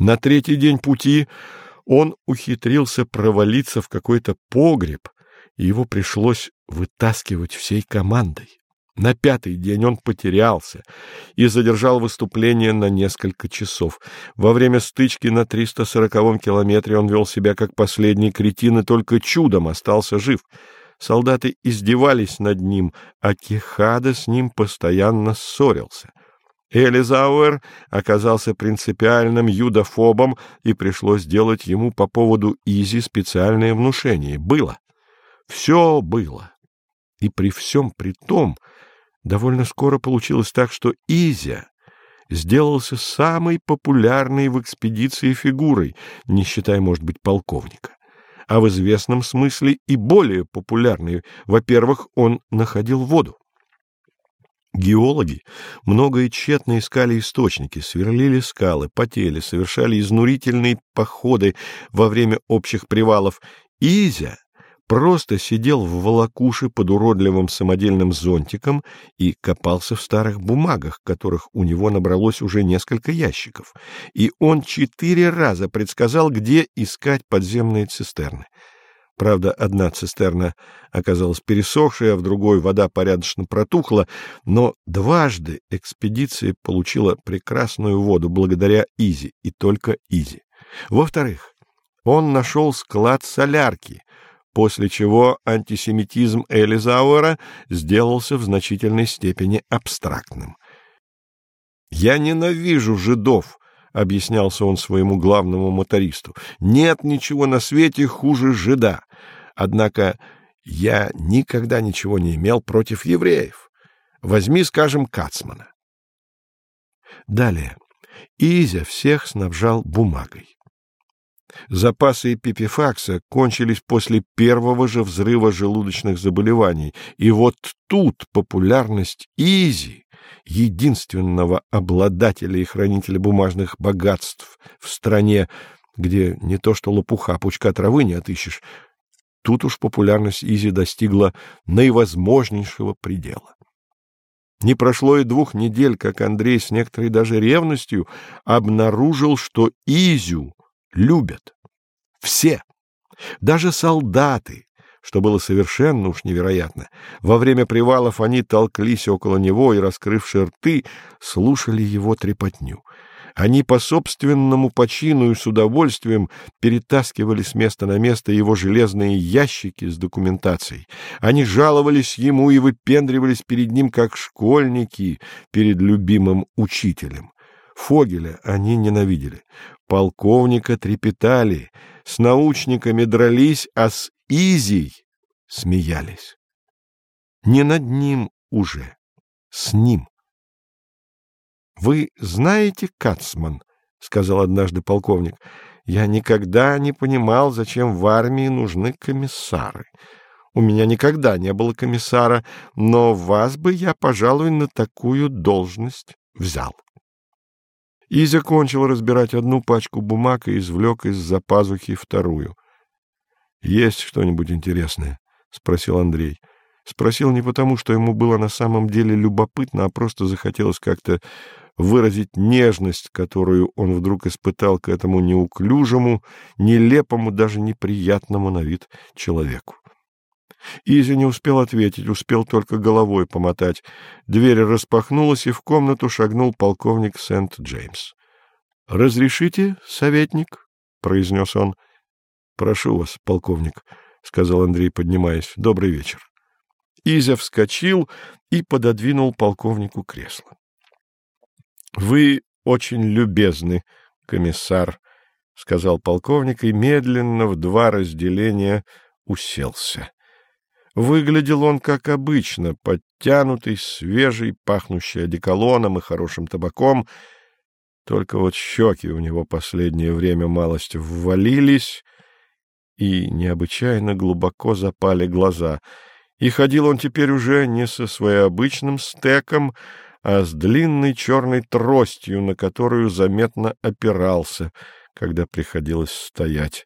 На третий день пути он ухитрился провалиться в какой-то погреб, и его пришлось вытаскивать всей командой. На пятый день он потерялся и задержал выступление на несколько часов. Во время стычки на 340-м километре он вел себя как последний кретин и только чудом остался жив. Солдаты издевались над ним, а Кехада с ним постоянно ссорился. Элизауэр оказался принципиальным юдофобом, и пришлось сделать ему по поводу Изи специальное внушение. Было. Все было. И при всем при том, довольно скоро получилось так, что Изя сделался самой популярной в экспедиции фигурой, не считая, может быть, полковника. А в известном смысле и более популярной. Во-первых, он находил воду. Геологи много и тщетно искали источники, сверлили скалы, потели, совершали изнурительные походы во время общих привалов. Изя просто сидел в волокуше под уродливым самодельным зонтиком и копался в старых бумагах, которых у него набралось уже несколько ящиков. И он четыре раза предсказал, где искать подземные цистерны. Правда, одна цистерна оказалась пересохшей, а в другой вода порядочно протухла, но дважды экспедиция получила прекрасную воду благодаря Изи, и только Изи. Во-вторых, он нашел склад солярки, после чего антисемитизм Элизауэра сделался в значительной степени абстрактным. «Я ненавижу жидов», — объяснялся он своему главному мотористу. «Нет ничего на свете хуже жида. Однако я никогда ничего не имел против евреев. Возьми, скажем, Кацмана». Далее. Изя всех снабжал бумагой. Запасы пипифакса кончились после первого же взрыва желудочных заболеваний, и вот тут популярность Изи единственного обладателя и хранителя бумажных богатств в стране, где не то что лопуха, пучка травы не отыщешь, тут уж популярность Изи достигла наивозможнейшего предела. Не прошло и двух недель, как Андрей с некоторой даже ревностью обнаружил, что Изю любят. Все. Даже солдаты, что было совершенно уж невероятно. Во время привалов они толклись около него и, раскрывши рты, слушали его трепотню. Они по собственному почину и с удовольствием перетаскивали с места на место его железные ящики с документацией. Они жаловались ему и выпендривались перед ним, как школьники перед любимым учителем. Фогеля они ненавидели, полковника трепетали, с научниками дрались, а с Изей смеялись. Не над ним уже, с ним. — Вы знаете, Кацман, — сказал однажды полковник, — я никогда не понимал, зачем в армии нужны комиссары. У меня никогда не было комиссара, но вас бы я, пожалуй, на такую должность взял. И закончил разбирать одну пачку бумаг и извлек из-за пазухи вторую. — Есть что-нибудь интересное? — спросил Андрей. Спросил не потому, что ему было на самом деле любопытно, а просто захотелось как-то выразить нежность, которую он вдруг испытал к этому неуклюжему, нелепому, даже неприятному на вид человеку. Изи не успел ответить, успел только головой помотать. Дверь распахнулась, и в комнату шагнул полковник Сент-Джеймс. — Разрешите, советник? — произнес он. — Прошу вас, полковник, — сказал Андрей, поднимаясь. — Добрый вечер. Изя вскочил и пододвинул полковнику кресло. — Вы очень любезны, комиссар, — сказал полковник и медленно в два разделения уселся. Выглядел он, как обычно, подтянутый, свежий, пахнущий одеколоном и хорошим табаком. Только вот щеки у него последнее время малость ввалились, и необычайно глубоко запали глаза. И ходил он теперь уже не со своеобычным стеком, а с длинной черной тростью, на которую заметно опирался, когда приходилось стоять.